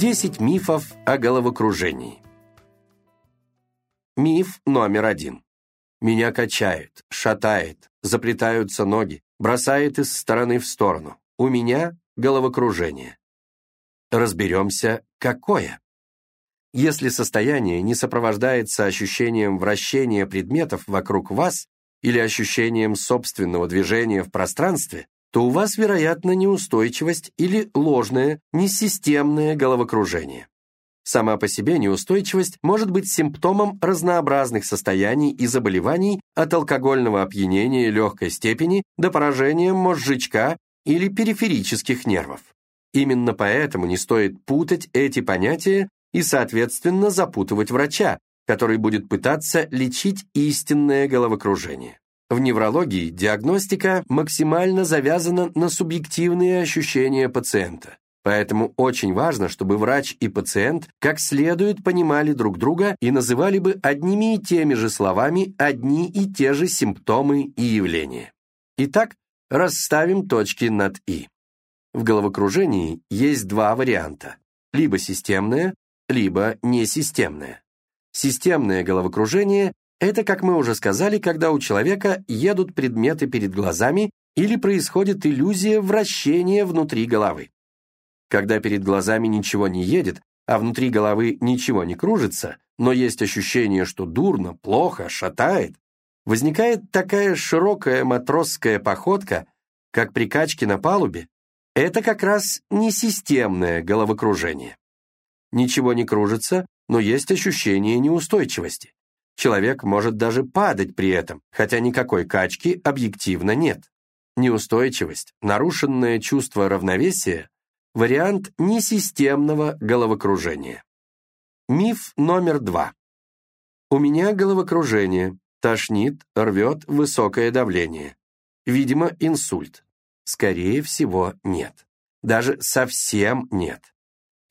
10 мифов о головокружении. Миф номер один. Меня качает, шатает, заплетаются ноги, бросает из стороны в сторону. У меня головокружение. Разберемся, какое. Если состояние не сопровождается ощущением вращения предметов вокруг вас или ощущением собственного движения в пространстве, то у вас, вероятно, неустойчивость или ложное, несистемное головокружение. Сама по себе неустойчивость может быть симптомом разнообразных состояний и заболеваний от алкогольного опьянения легкой степени до поражения мозжечка или периферических нервов. Именно поэтому не стоит путать эти понятия и, соответственно, запутывать врача, который будет пытаться лечить истинное головокружение. В неврологии диагностика максимально завязана на субъективные ощущения пациента. Поэтому очень важно, чтобы врач и пациент как следует понимали друг друга и называли бы одними и теми же словами одни и те же симптомы и явления. Итак, расставим точки над «и». В головокружении есть два варианта – либо системное, либо несистемное. Системное головокружение это, как мы уже сказали, когда у человека едут предметы перед глазами или происходит иллюзия вращения внутри головы. Когда перед глазами ничего не едет, а внутри головы ничего не кружится, но есть ощущение, что дурно, плохо, шатает, возникает такая широкая матросская походка, как при качке на палубе, это как раз не системное головокружение. Ничего не кружится, но есть ощущение неустойчивости. Человек может даже падать при этом, хотя никакой качки объективно нет. Неустойчивость, нарушенное чувство равновесия – вариант несистемного головокружения. Миф номер два. У меня головокружение, тошнит, рвет высокое давление. Видимо, инсульт. Скорее всего, нет. Даже совсем нет.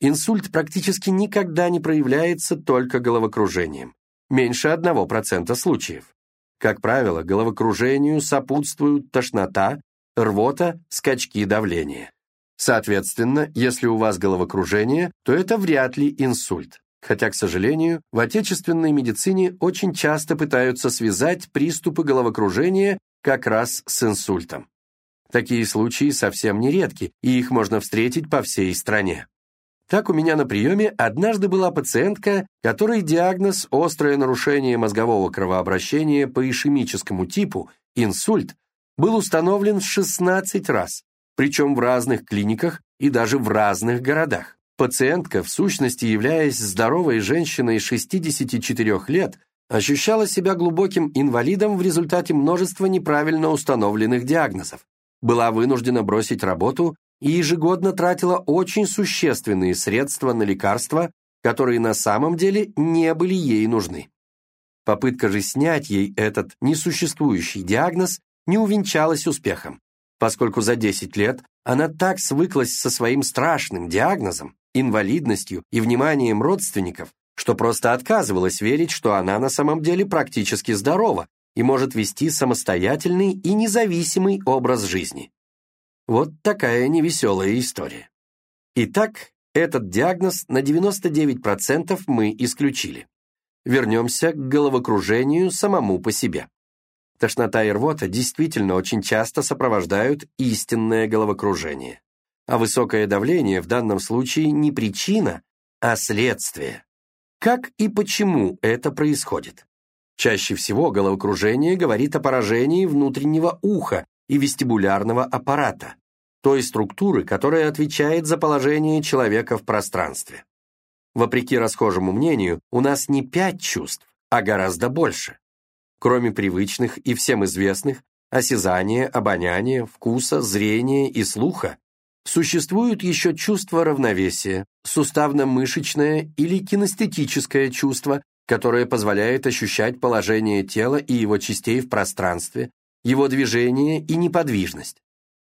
Инсульт практически никогда не проявляется только головокружением меньше 1% случаев. Как правило, головокружению сопутствуют тошнота, рвота, скачки давления. Соответственно, если у вас головокружение, то это вряд ли инсульт. Хотя, к сожалению, в отечественной медицине очень часто пытаются связать приступы головокружения как раз с инсультом. Такие случаи совсем нередки, и их можно встретить по всей стране. Так у меня на приеме однажды была пациентка, которой диагноз «острое нарушение мозгового кровообращения по ишемическому типу, инсульт», был установлен в 16 раз, причем в разных клиниках и даже в разных городах. Пациентка, в сущности являясь здоровой женщиной 64 лет, ощущала себя глубоким инвалидом в результате множества неправильно установленных диагнозов, была вынуждена бросить работу и ежегодно тратила очень существенные средства на лекарства, которые на самом деле не были ей нужны. Попытка же снять ей этот несуществующий диагноз не увенчалась успехом, поскольку за 10 лет она так свыклась со своим страшным диагнозом, инвалидностью и вниманием родственников, что просто отказывалась верить, что она на самом деле практически здорова и может вести самостоятельный и независимый образ жизни. Вот такая невеселая история. Итак, этот диагноз на 99% мы исключили. Вернемся к головокружению самому по себе. Тошнота и рвота действительно очень часто сопровождают истинное головокружение. А высокое давление в данном случае не причина, а следствие. Как и почему это происходит? Чаще всего головокружение говорит о поражении внутреннего уха и вестибулярного аппарата, той структуры, которая отвечает за положение человека в пространстве. Вопреки расхожему мнению, у нас не пять чувств, а гораздо больше. Кроме привычных и всем известных осязания, обоняния, вкуса, зрения и слуха, существуют еще чувства равновесия, суставно-мышечное или кинестетическое чувство, которое позволяет ощущать положение тела и его частей в пространстве, его движение и неподвижность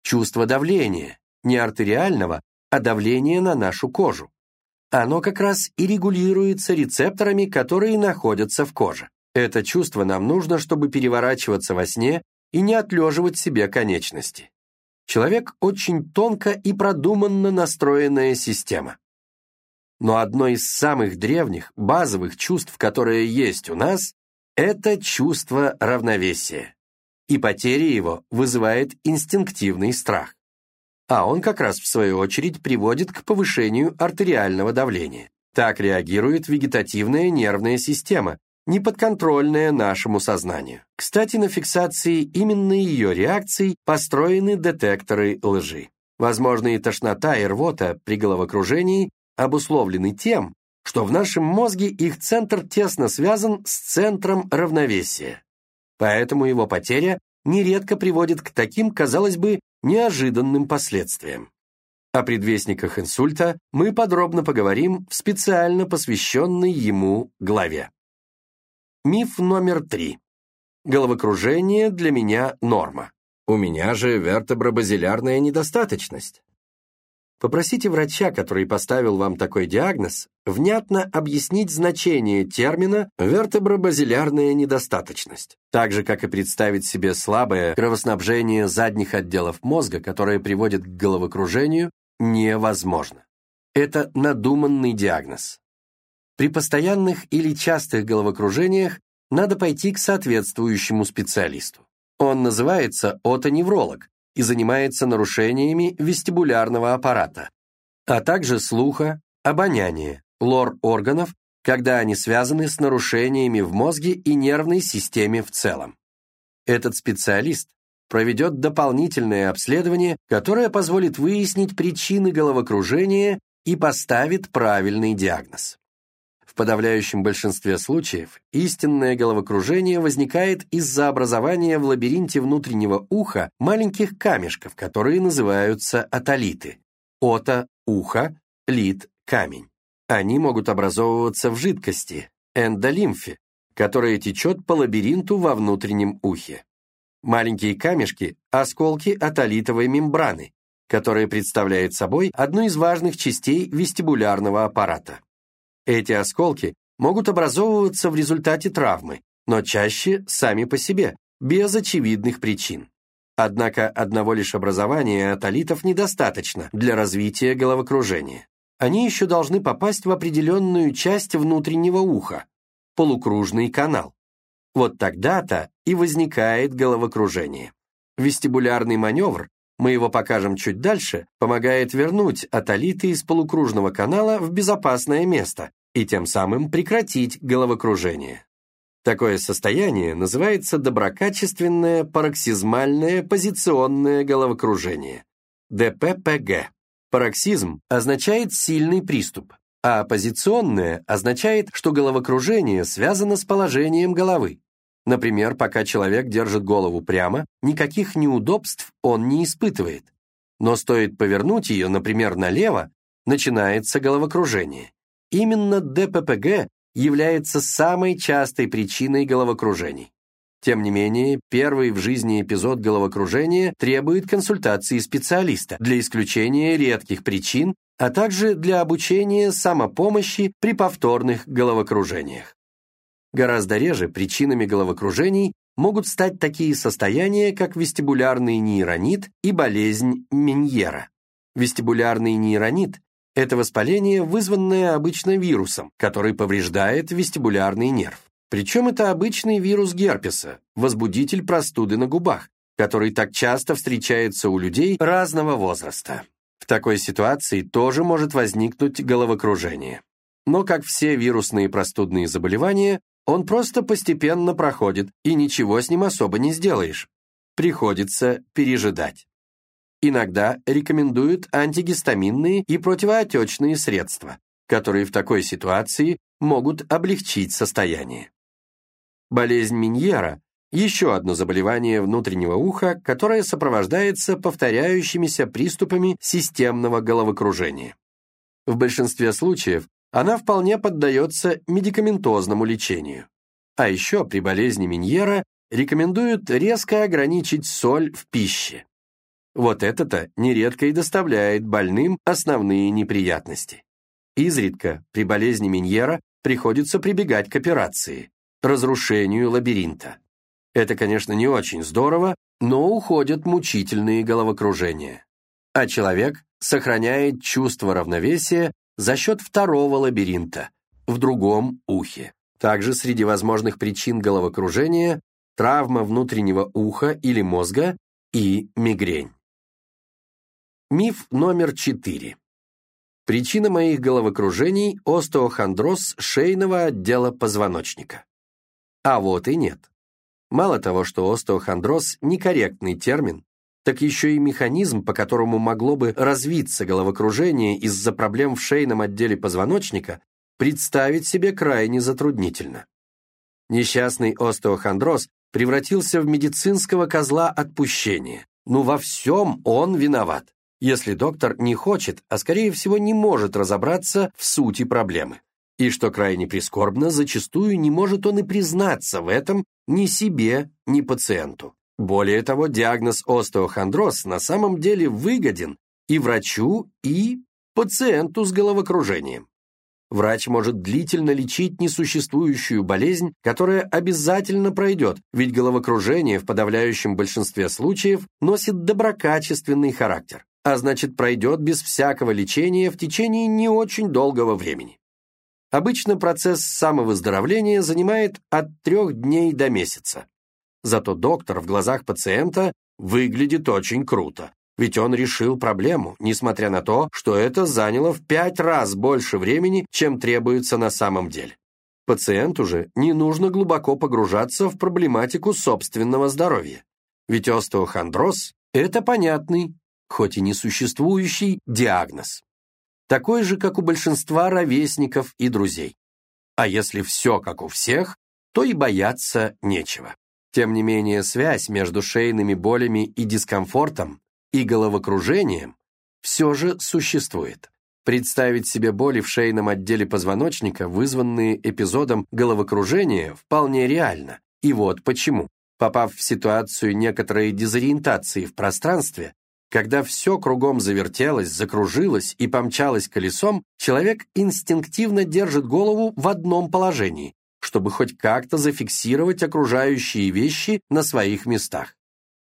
чувство давления, не артериального, а давления на нашу кожу. Оно как раз и регулируется рецепторами, которые находятся в коже. Это чувство нам нужно, чтобы переворачиваться во сне и не отлеживать себе конечности. Человек очень тонко и продуманно настроенная система. Но одно из самых древних, базовых чувств, которое есть у нас, это чувство равновесия. И потеря его вызывает инстинктивный страх. А он как раз, в свою очередь, приводит к повышению артериального давления. Так реагирует вегетативная нервная система, неподконтрольная нашему сознанию. Кстати, на фиксации именно ее реакций построены детекторы лжи. Возможно, и тошнота, и рвота при головокружении обусловлены тем, что в нашем мозге их центр тесно связан с центром равновесия. Поэтому его потеря нередко приводит к таким, казалось бы, неожиданным последствиям. О предвестниках инсульта мы подробно поговорим в специально посвященной ему главе. Миф номер три. Головокружение для меня норма. У меня же вертебробазилярная недостаточность. Попросите врача, который поставил вам такой диагноз, внятно объяснить значение термина вертебробазилярная недостаточность, так же, как и представить себе слабое кровоснабжение задних отделов мозга, которое приводит к головокружению, невозможно. Это надуманный диагноз. При постоянных или частых головокружениях надо пойти к соответствующему специалисту. Он называется отоневролог и занимается нарушениями вестибулярного аппарата, а также слуха, обоняния, лор органов, когда они связаны с нарушениями в мозге и нервной системе в целом. Этот специалист проведет дополнительное обследование, которое позволит выяснить причины головокружения и поставит правильный диагноз. В подавляющем большинстве случаев истинное головокружение возникает из-за образования в лабиринте внутреннего уха маленьких камешков, которые называются атолиты. Ота – ухо, лит – камень. Они могут образовываться в жидкости, эндолимфе, которая течет по лабиринту во внутреннем ухе. Маленькие камешки – осколки атолитовой мембраны, которая представляет собой одну из важных частей вестибулярного аппарата. Эти осколки могут образовываться в результате травмы, но чаще сами по себе, без очевидных причин. Однако одного лишь образования атолитов недостаточно для развития головокружения. Они еще должны попасть в определенную часть внутреннего уха, полукружный канал. Вот тогда-то и возникает головокружение. Вестибулярный маневр мы его покажем чуть дальше, помогает вернуть атолиты из полукружного канала в безопасное место и тем самым прекратить головокружение. Такое состояние называется доброкачественное пароксизмальное позиционное головокружение, ДППГ. Пароксизм означает сильный приступ, а позиционное означает, что головокружение связано с положением головы. Например, пока человек держит голову прямо, никаких неудобств он не испытывает. Но стоит повернуть ее, например, налево, начинается головокружение. Именно ДППГ является самой частой причиной головокружений. Тем не менее, первый в жизни эпизод головокружения требует консультации специалиста для исключения редких причин, а также для обучения самопомощи при повторных головокружениях. Гораздо реже причинами головокружений могут стать такие состояния, как вестибулярный нейронит и болезнь Меньера. Вестибулярный нейронит – это воспаление, вызванное обычно вирусом, который повреждает вестибулярный нерв. Причем это обычный вирус герпеса, возбудитель простуды на губах, который так часто встречается у людей разного возраста. В такой ситуации тоже может возникнуть головокружение. Но, как все вирусные простудные заболевания, он просто постепенно проходит, и ничего с ним особо не сделаешь. Приходится пережидать. Иногда рекомендуют антигистаминные и противоотечные средства, которые в такой ситуации могут облегчить состояние. Болезнь Миньера – еще одно заболевание внутреннего уха, которое сопровождается повторяющимися приступами системного головокружения. В большинстве случаев она вполне поддается медикаментозному лечению. А еще при болезни Миньера рекомендуют резко ограничить соль в пище. Вот это-то нередко и доставляет больным основные неприятности. Изредка при болезни Миньера приходится прибегать к операции, разрушению лабиринта. Это, конечно, не очень здорово, но уходят мучительные головокружения. А человек сохраняет чувство равновесия за счет второго лабиринта, в другом ухе. Также среди возможных причин головокружения травма внутреннего уха или мозга и мигрень. Миф номер четыре. Причина моих головокружений – остеохондроз шейного отдела позвоночника. А вот и нет. Мало того, что остеохондроз – некорректный термин, так еще и механизм, по которому могло бы развиться головокружение из-за проблем в шейном отделе позвоночника, представить себе крайне затруднительно. Несчастный остеохондроз превратился в медицинского козла отпущения. Ну во всем он виноват, если доктор не хочет, а скорее всего не может разобраться в сути проблемы. И что крайне прискорбно, зачастую не может он и признаться в этом ни себе, ни пациенту. Более того, диагноз остеохондроз на самом деле выгоден и врачу, и пациенту с головокружением. Врач может длительно лечить несуществующую болезнь, которая обязательно пройдет, ведь головокружение в подавляющем большинстве случаев носит доброкачественный характер, а значит пройдет без всякого лечения в течение не очень долгого времени. Обычно процесс самовыздоровления занимает от трех дней до месяца. Зато доктор в глазах пациента выглядит очень круто, ведь он решил проблему, несмотря на то, что это заняло в пять раз больше времени, чем требуется на самом деле. Пациенту же не нужно глубоко погружаться в проблематику собственного здоровья. Ведь остеохондроз – это понятный, хоть и несуществующий, диагноз. Такой же, как у большинства ровесников и друзей. А если все как у всех, то и бояться нечего. Тем не менее, связь между шейными болями и дискомфортом и головокружением все же существует. Представить себе боли в шейном отделе позвоночника, вызванные эпизодом головокружения, вполне реально. И вот почему. Попав в ситуацию некоторой дезориентации в пространстве, когда все кругом завертелось, закружилось и помчалось колесом, человек инстинктивно держит голову в одном положении, чтобы хоть как-то зафиксировать окружающие вещи на своих местах.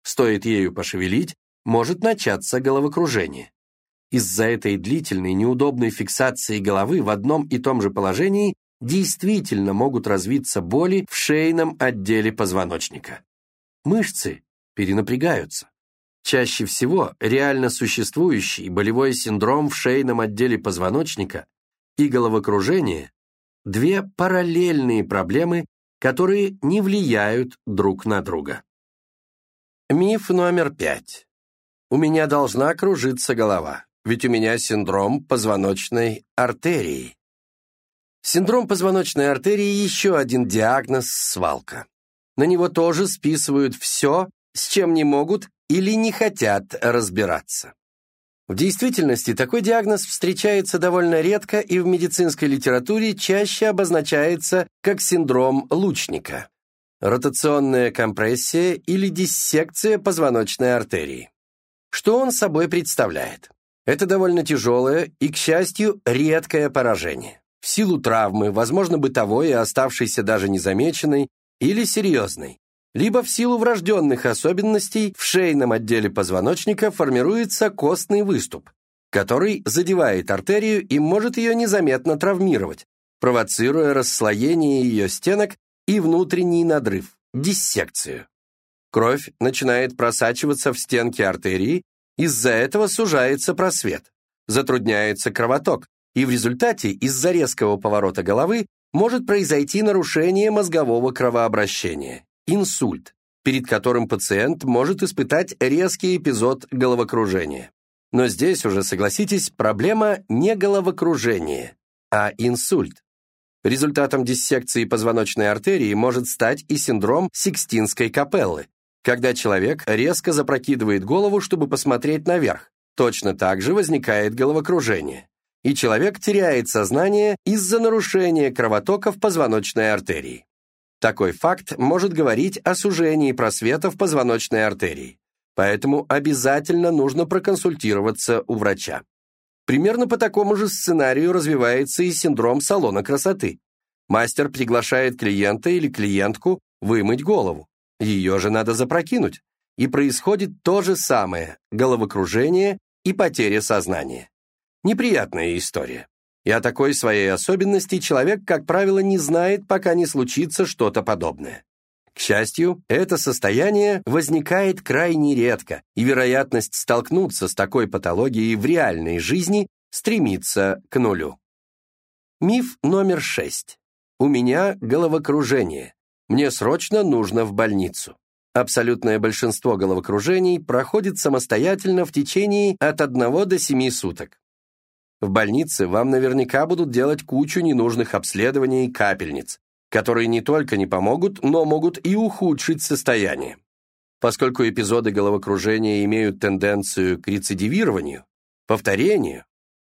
Стоит ею пошевелить, может начаться головокружение. Из-за этой длительной неудобной фиксации головы в одном и том же положении действительно могут развиться боли в шейном отделе позвоночника. Мышцы перенапрягаются. Чаще всего реально существующий болевой синдром в шейном отделе позвоночника и головокружение – две параллельные проблемы, которые не влияют друг на друга. Миф номер пять. У меня должна кружиться голова, ведь у меня синдром позвоночной артерии. Синдром позвоночной артерии – еще один диагноз – свалка. На него тоже списывают все, с чем не могут или не хотят разбираться. В действительности такой диагноз встречается довольно редко и в медицинской литературе чаще обозначается как синдром лучника, ротационная компрессия или диссекция позвоночной артерии. Что он собой представляет? Это довольно тяжелое и, к счастью, редкое поражение. В силу травмы, возможно, бытовой и оставшейся даже незамеченной, или серьезной. Либо в силу врожденных особенностей в шейном отделе позвоночника формируется костный выступ, который задевает артерию и может ее незаметно травмировать, провоцируя расслоение ее стенок и внутренний надрыв, диссекцию. Кровь начинает просачиваться в стенки артерии, из-за этого сужается просвет, затрудняется кровоток, и в результате из-за резкого поворота головы может произойти нарушение мозгового кровообращения, инсульт, перед которым пациент может испытать резкий эпизод головокружения. Но здесь уже, согласитесь, проблема не головокружение, а инсульт. Результатом диссекции позвоночной артерии может стать и синдром Сикстинской капеллы, когда человек резко запрокидывает голову, чтобы посмотреть наверх. Точно так же возникает головокружение. И человек теряет сознание из-за нарушения кровотока в позвоночной артерии. Такой факт может говорить о сужении просвета в позвоночной артерии. Поэтому обязательно нужно проконсультироваться у врача. Примерно по такому же сценарию развивается и синдром салона красоты. Мастер приглашает клиента или клиентку вымыть голову. Ее же надо запрокинуть. И происходит то же самое – головокружение и потеря сознания. Неприятная история. И о такой своей особенности человек, как правило, не знает, пока не случится что-то подобное. К счастью, это состояние возникает крайне редко, и вероятность столкнуться с такой патологией в реальной жизни стремится к нулю. Миф номер шесть. У меня головокружение. Мне срочно нужно в больницу. Абсолютное большинство головокружений проходит самостоятельно в течение от 1 до 7 суток. В больнице вам наверняка будут делать кучу ненужных обследований и капельниц, которые не только не помогут, но могут и ухудшить состояние. Поскольку эпизоды головокружения имеют тенденцию к рецидивированию, повторению,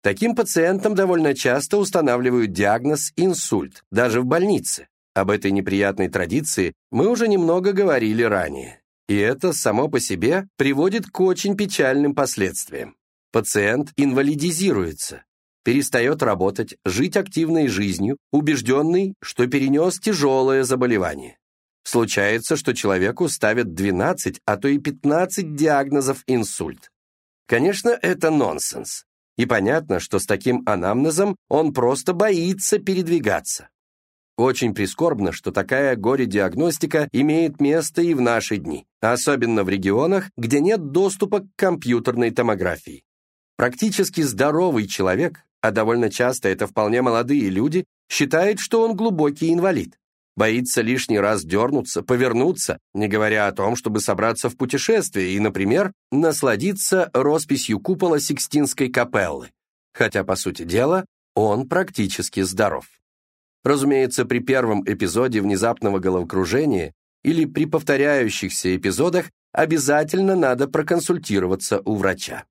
таким пациентам довольно часто устанавливают диагноз инсульт, даже в больнице. Об этой неприятной традиции мы уже немного говорили ранее. И это само по себе приводит к очень печальным последствиям. Пациент инвалидизируется, перестает работать, жить активной жизнью, убежденный, что перенес тяжелое заболевание. Случается, что человеку ставят 12, а то и 15 диагнозов инсульт. Конечно, это нонсенс. И понятно, что с таким анамнезом он просто боится передвигаться. Очень прискорбно, что такая горе-диагностика имеет место и в наши дни, особенно в регионах, где нет доступа к компьютерной томографии. Практически здоровый человек а довольно часто это вполне молодые люди, считает, что он глубокий инвалид. Боится лишний раз дернуться, повернуться, не говоря о том, чтобы собраться в путешествие и, например, насладиться росписью купола Сикстинской капеллы. Хотя, по сути дела, он практически здоров. Разумеется, при первом эпизоде внезапного головокружения или при повторяющихся эпизодах обязательно надо проконсультироваться у врача.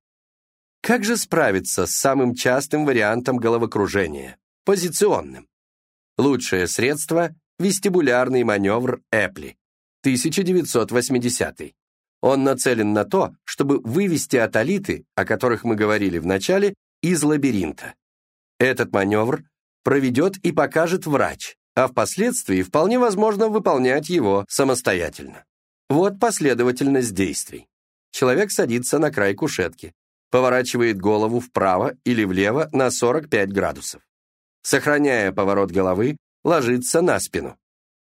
Как же справиться с самым частым вариантом головокружения – позиционным? Лучшее средство – вестибулярный маневр Эпли, 1980 Он нацелен на то, чтобы вывести атолиты, о которых мы говорили в начале, из лабиринта. Этот маневр проведет и покажет врач, а впоследствии вполне возможно выполнять его самостоятельно. Вот последовательность действий. Человек садится на край кушетки, поворачивает голову вправо или влево на 45 градусов. Сохраняя поворот головы, ложится на спину.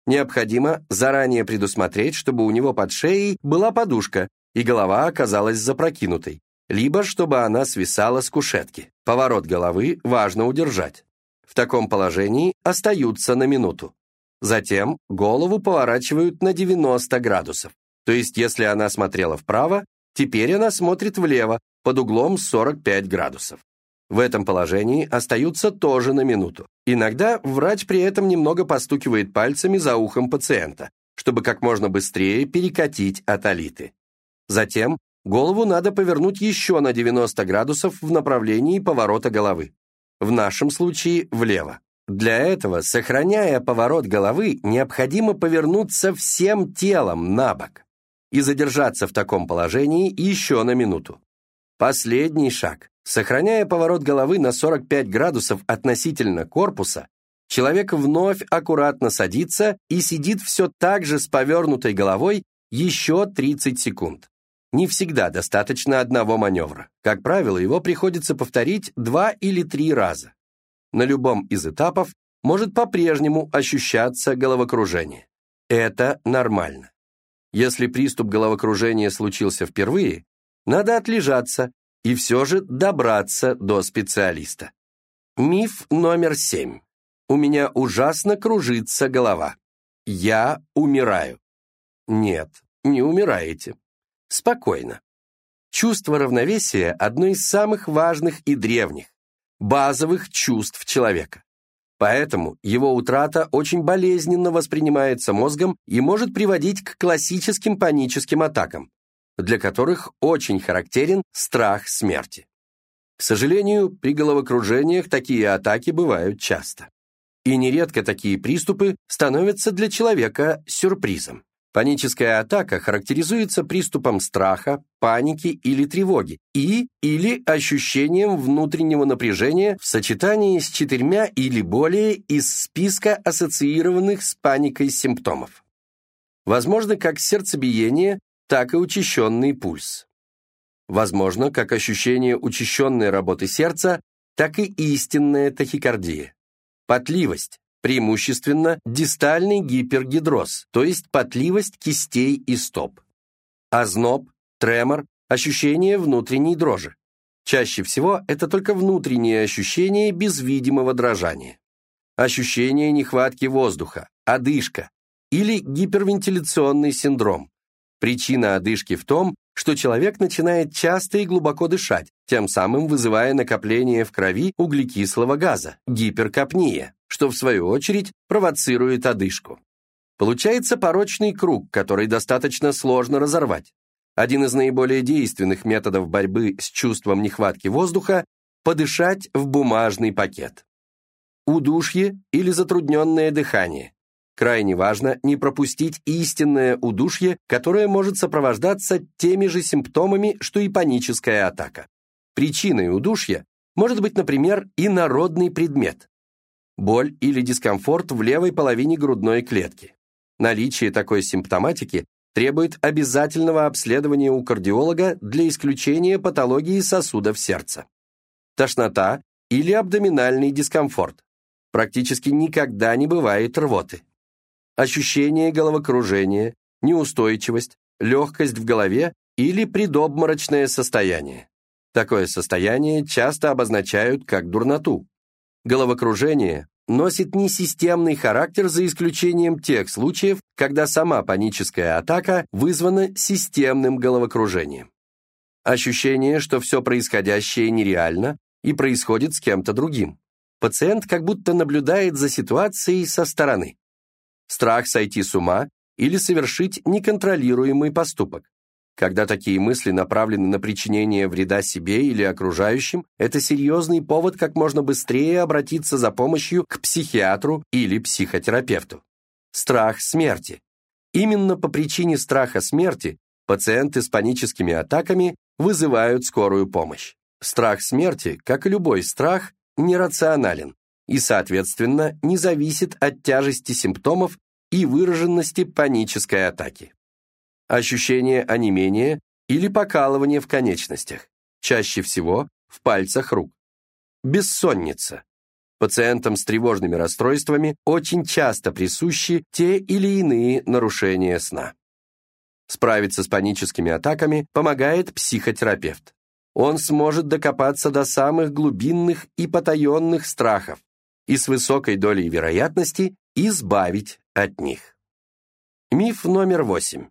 Необходимо заранее предусмотреть, чтобы у него под шеей была подушка и голова оказалась запрокинутой, либо чтобы она свисала с кушетки. Поворот головы важно удержать. В таком положении остаются на минуту. Затем голову поворачивают на 90 градусов. То есть, если она смотрела вправо, теперь она смотрит влево, под углом 45 градусов. В этом положении остаются тоже на минуту. Иногда врач при этом немного постукивает пальцами за ухом пациента, чтобы как можно быстрее перекатить атолиты. Затем голову надо повернуть еще на 90 градусов в направлении поворота головы. В нашем случае влево. Для этого, сохраняя поворот головы, необходимо повернуться всем телом на бок и задержаться в таком положении еще на минуту. Последний шаг. Сохраняя поворот головы на 45 градусов относительно корпуса, человек вновь аккуратно садится и сидит все так же с повернутой головой еще 30 секунд. Не всегда достаточно одного маневра. Как правило, его приходится повторить два или три раза. На любом из этапов может по-прежнему ощущаться головокружение. Это нормально. Если приступ головокружения случился впервые, надо отлежаться и все же добраться до специалиста. Миф номер семь. У меня ужасно кружится голова. Я умираю. Нет, не умираете. Спокойно. Чувство равновесия – одно из самых важных и древних, базовых чувств человека. Поэтому его утрата очень болезненно воспринимается мозгом и может приводить к классическим паническим атакам, для которых очень характерен страх смерти. К сожалению, при головокружениях такие атаки бывают часто. И нередко такие приступы становятся для человека сюрпризом. Паническая атака характеризуется приступом страха, паники или тревоги и или ощущением внутреннего напряжения в сочетании с четырьмя или более из списка ассоциированных с паникой симптомов. Возможно, как сердцебиение, так и учащенный пульс. Возможно, как ощущение учащенной работы сердца, так и истинная тахикардия. Потливость, преимущественно дистальный гипергидроз, то есть потливость кистей и стоп. Озноб, тремор, ощущение внутренней дрожи. Чаще всего это только внутренние ощущения без видимого дрожания. Ощущение нехватки воздуха, одышка или гипервентиляционный синдром. Причина одышки в том, что человек начинает часто и глубоко дышать, тем самым вызывая накопление в крови углекислого газа, гиперкапния, что в свою очередь провоцирует одышку. Получается порочный круг, который достаточно сложно разорвать. Один из наиболее действенных методов борьбы с чувством нехватки воздуха – подышать в бумажный пакет. Удушье или затрудненное дыхание. Крайне важно не пропустить истинное удушье, которое может сопровождаться теми же симптомами, что и паническая атака. Причиной удушья может быть, например, инородный предмет. Боль или дискомфорт в левой половине грудной клетки. Наличие такой симптоматики требует обязательного обследования у кардиолога для исключения патологии сосудов сердца. Тошнота или абдоминальный дискомфорт. Практически никогда не бывает рвоты. Ощущение головокружения, неустойчивость, легкость в голове или предобморочное состояние. Такое состояние часто обозначают как дурноту. Головокружение носит несистемный характер за исключением тех случаев, когда сама паническая атака вызвана системным головокружением. Ощущение, что все происходящее нереально и происходит с кем-то другим. Пациент как будто наблюдает за ситуацией со стороны. Страх сойти с ума или совершить неконтролируемый поступок. Когда такие мысли направлены на причинение вреда себе или окружающим, это серьезный повод как можно быстрее обратиться за помощью к психиатру или психотерапевту. Страх смерти. Именно по причине страха смерти пациенты с паническими атаками вызывают скорую помощь. Страх смерти, как и любой страх, нерационален и, соответственно, не зависит от тяжести симптомов и выраженности панической атаки ощущение онемения или покалывания в конечностях, чаще всего в пальцах рук. Бессонница. Пациентам с тревожными расстройствами очень часто присущи те или иные нарушения сна. Справиться с паническими атаками помогает психотерапевт. Он сможет докопаться до самых глубинных и потаенных страхов и с высокой долей вероятности избавить от них. Миф номер восемь.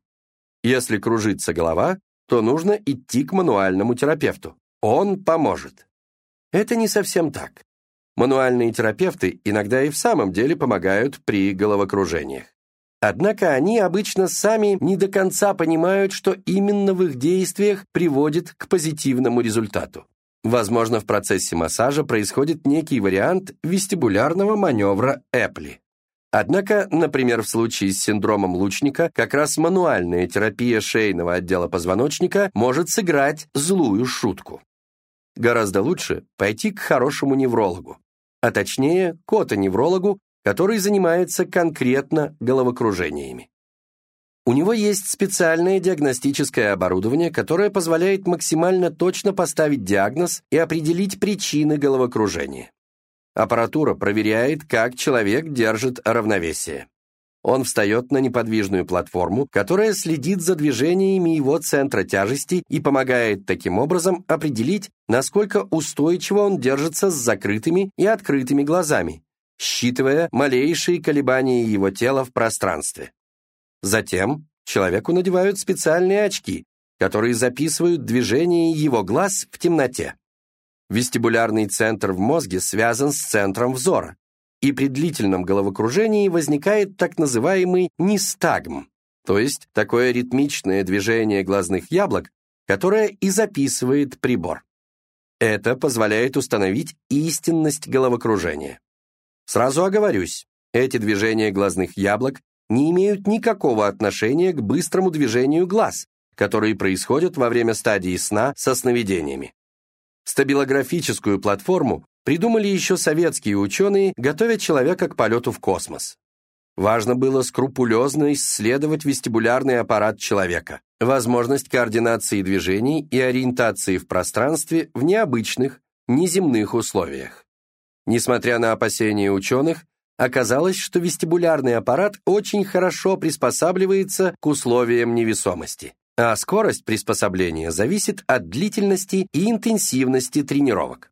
Если кружится голова, то нужно идти к мануальному терапевту. Он поможет. Это не совсем так. Мануальные терапевты иногда и в самом деле помогают при головокружениях. Однако они обычно сами не до конца понимают, что именно в их действиях приводит к позитивному результату. Возможно, в процессе массажа происходит некий вариант вестибулярного маневра Эпли. Однако, например, в случае с синдромом лучника, как раз мануальная терапия шейного отдела позвоночника может сыграть злую шутку. Гораздо лучше пойти к хорошему неврологу, а точнее, к отоневрологу, который занимается конкретно головокружениями. У него есть специальное диагностическое оборудование, которое позволяет максимально точно поставить диагноз и определить причины головокружения. Аппаратура проверяет, как человек держит равновесие. Он встает на неподвижную платформу, которая следит за движениями его центра тяжести и помогает таким образом определить, насколько устойчиво он держится с закрытыми и открытыми глазами, считывая малейшие колебания его тела в пространстве. Затем человеку надевают специальные очки, которые записывают движение его глаз в темноте. Вестибулярный центр в мозге связан с центром взора, и при длительном головокружении возникает так называемый нистагм, то есть такое ритмичное движение глазных яблок, которое и записывает прибор. Это позволяет установить истинность головокружения. Сразу оговорюсь, эти движения глазных яблок не имеют никакого отношения к быстрому движению глаз, которые происходят во время стадии сна со сновидениями. Стабилографическую платформу придумали еще советские ученые, готовя человека к полету в космос. Важно было скрупулезно исследовать вестибулярный аппарат человека, возможность координации движений и ориентации в пространстве в необычных, неземных условиях. Несмотря на опасения ученых, оказалось, что вестибулярный аппарат очень хорошо приспосабливается к условиям невесомости, а скорость приспособления зависит от длительности и интенсивности тренировок.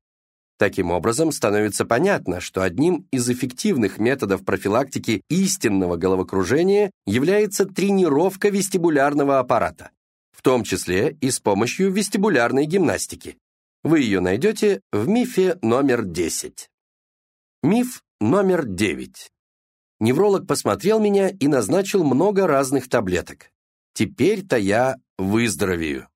Таким образом, становится понятно, что одним из эффективных методов профилактики истинного головокружения является тренировка вестибулярного аппарата, в том числе и с помощью вестибулярной гимнастики. Вы ее найдете в мифе номер 10. Миф номер 9. Невролог посмотрел меня и назначил много разных таблеток. Теперь-то я выздоровею.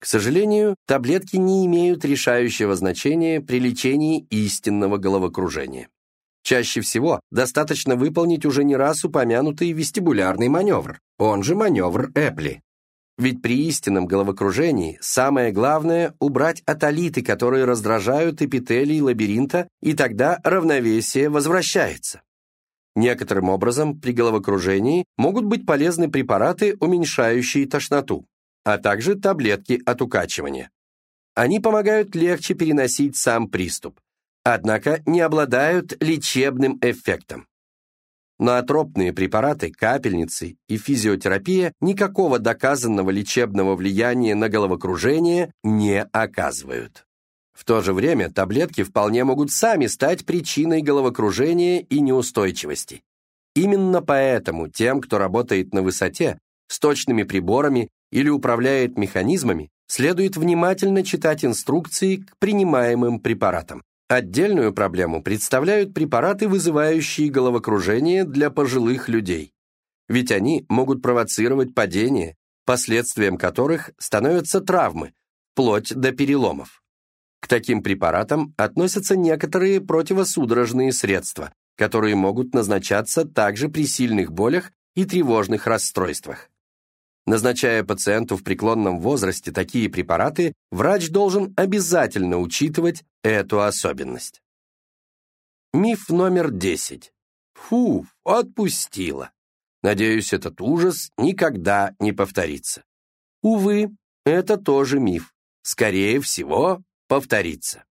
К сожалению, таблетки не имеют решающего значения при лечении истинного головокружения. Чаще всего достаточно выполнить уже не раз упомянутый вестибулярный маневр, он же маневр Эпли. Ведь при истинном головокружении самое главное – убрать атолиты, которые раздражают эпителий лабиринта, и тогда равновесие возвращается. Некоторым образом при головокружении могут быть полезны препараты, уменьшающие тошноту а также таблетки от укачивания. Они помогают легче переносить сам приступ, однако не обладают лечебным эффектом. Ноотропные препараты, капельницы и физиотерапия никакого доказанного лечебного влияния на головокружение не оказывают. В то же время таблетки вполне могут сами стать причиной головокружения и неустойчивости. Именно поэтому тем, кто работает на высоте, с точными приборами или управляет механизмами, следует внимательно читать инструкции к принимаемым препаратам. Отдельную проблему представляют препараты, вызывающие головокружение для пожилых людей. Ведь они могут провоцировать падение, последствием которых становятся травмы, вплоть до переломов. К таким препаратам относятся некоторые противосудорожные средства, которые могут назначаться также при сильных болях и тревожных расстройствах. Назначая пациенту в преклонном возрасте такие препараты, врач должен обязательно учитывать эту особенность. Миф номер 10. Фу, отпустила. Надеюсь, этот ужас никогда не повторится. Увы, это тоже миф. Скорее всего, повторится.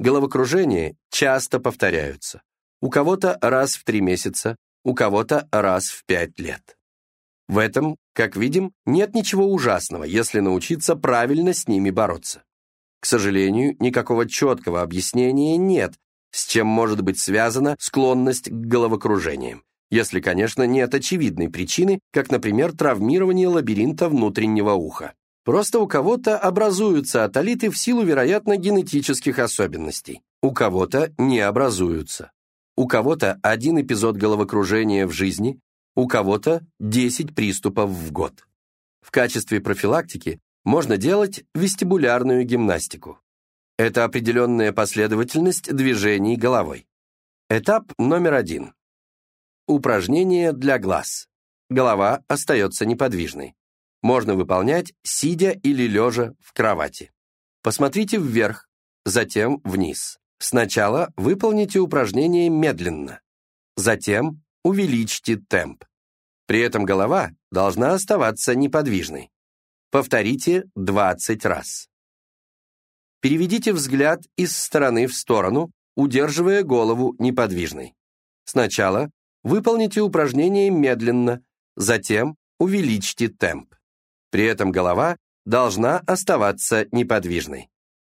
Головокружения часто повторяются. У кого-то раз в три месяца, у кого-то раз в пять лет. В этом, как видим, нет ничего ужасного, если научиться правильно с ними бороться. К сожалению, никакого четкого объяснения нет, с чем может быть связана склонность к головокружениям, если, конечно, нет очевидной причины, как, например, травмирование лабиринта внутреннего уха. Просто у кого-то образуются атолиты в силу, вероятно, генетических особенностей, у кого-то не образуются. У кого-то один эпизод головокружения в жизни, у кого-то 10 приступов в год. В качестве профилактики можно делать вестибулярную гимнастику. Это определенная последовательность движений головой. Этап номер один. Упражнение для глаз. Голова остается неподвижной. Можно выполнять, сидя или лежа в кровати. Посмотрите вверх, затем вниз. Сначала выполните упражнение медленно, затем увеличьте темп. При этом голова должна оставаться неподвижной. Повторите 20 раз. Переведите взгляд из стороны в сторону, удерживая голову неподвижной. Сначала выполните упражнение медленно, затем увеличьте темп. При этом голова должна оставаться неподвижной.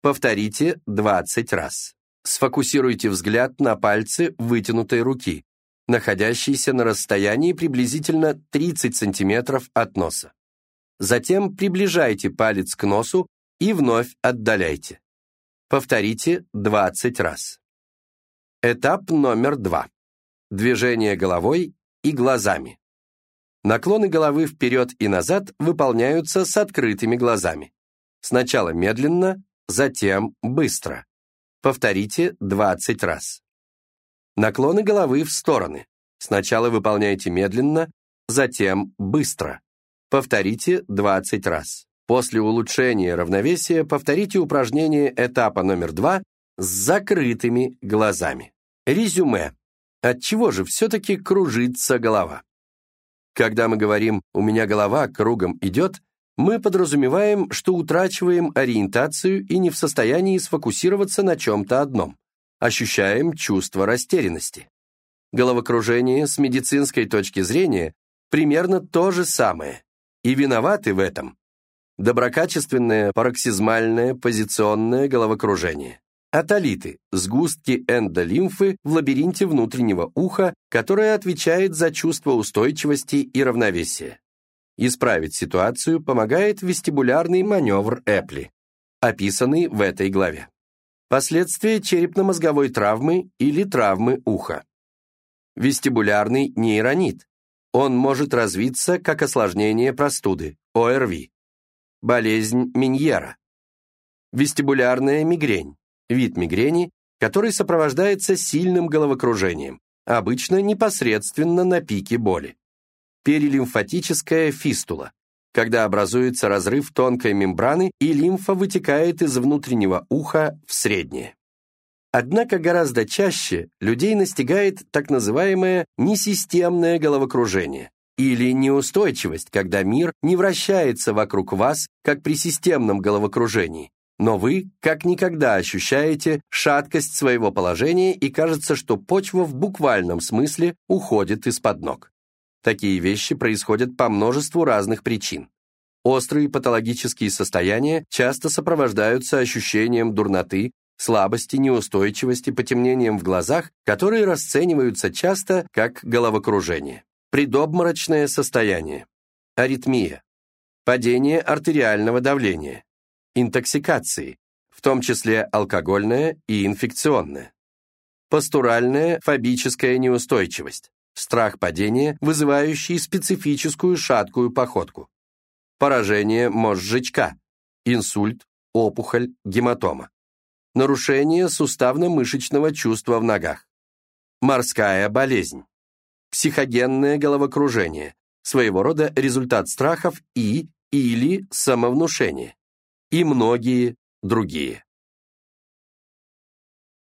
Повторите 20 раз. Сфокусируйте взгляд на пальцы вытянутой руки, находящийся на расстоянии приблизительно 30 см от носа. Затем приближайте палец к носу и вновь отдаляйте. Повторите 20 раз. Этап номер два. Движение головой и глазами. Наклоны головы вперед и назад выполняются с открытыми глазами. Сначала медленно, затем быстро. Повторите 20 раз. Наклоны головы в стороны. Сначала выполняйте медленно, затем быстро. Повторите 20 раз. После улучшения равновесия повторите упражнение этапа номер 2 с закрытыми глазами. Резюме. От чего же все-таки кружится голова? Когда мы говорим «у меня голова кругом идет», мы подразумеваем, что утрачиваем ориентацию и не в состоянии сфокусироваться на чем-то одном, ощущаем чувство растерянности. Головокружение с медицинской точки зрения примерно то же самое, и виноваты в этом доброкачественное пароксизмальное позиционное головокружение. Атолиты – сгустки эндолимфы в лабиринте внутреннего уха, которое отвечает за чувство устойчивости и равновесия. Исправить ситуацию помогает вестибулярный маневр Эпли, описанный в этой главе. Последствия черепно-мозговой травмы или травмы уха. Вестибулярный нейронит. Он может развиться как осложнение простуды, ОРВИ. Болезнь Миньера. Вестибулярная мигрень вид мигрени, который сопровождается сильным головокружением, обычно непосредственно на пике боли. Перилимфатическая фистула, когда образуется разрыв тонкой мембраны и лимфа вытекает из внутреннего уха в среднее. Однако гораздо чаще людей настигает так называемое несистемное головокружение или неустойчивость, когда мир не вращается вокруг вас, как при системном головокружении, но вы как никогда ощущаете шаткость своего положения и кажется, что почва в буквальном смысле уходит из-под ног. Такие вещи происходят по множеству разных причин. Острые патологические состояния часто сопровождаются ощущением дурноты, слабости, неустойчивости, потемнением в глазах, которые расцениваются часто как головокружение. Предобморочное состояние. Аритмия. Падение артериального давления интоксикации, в том числе алкогольная и инфекционная. Постуральная фобическая неустойчивость, страх падения, вызывающий специфическую шаткую походку. Поражение мозжечка, инсульт, опухоль, гематома. Нарушение суставно-мышечного чувства в ногах. Морская болезнь. Психогенное головокружение, своего рода результат страхов и или самовнушения и многие другие.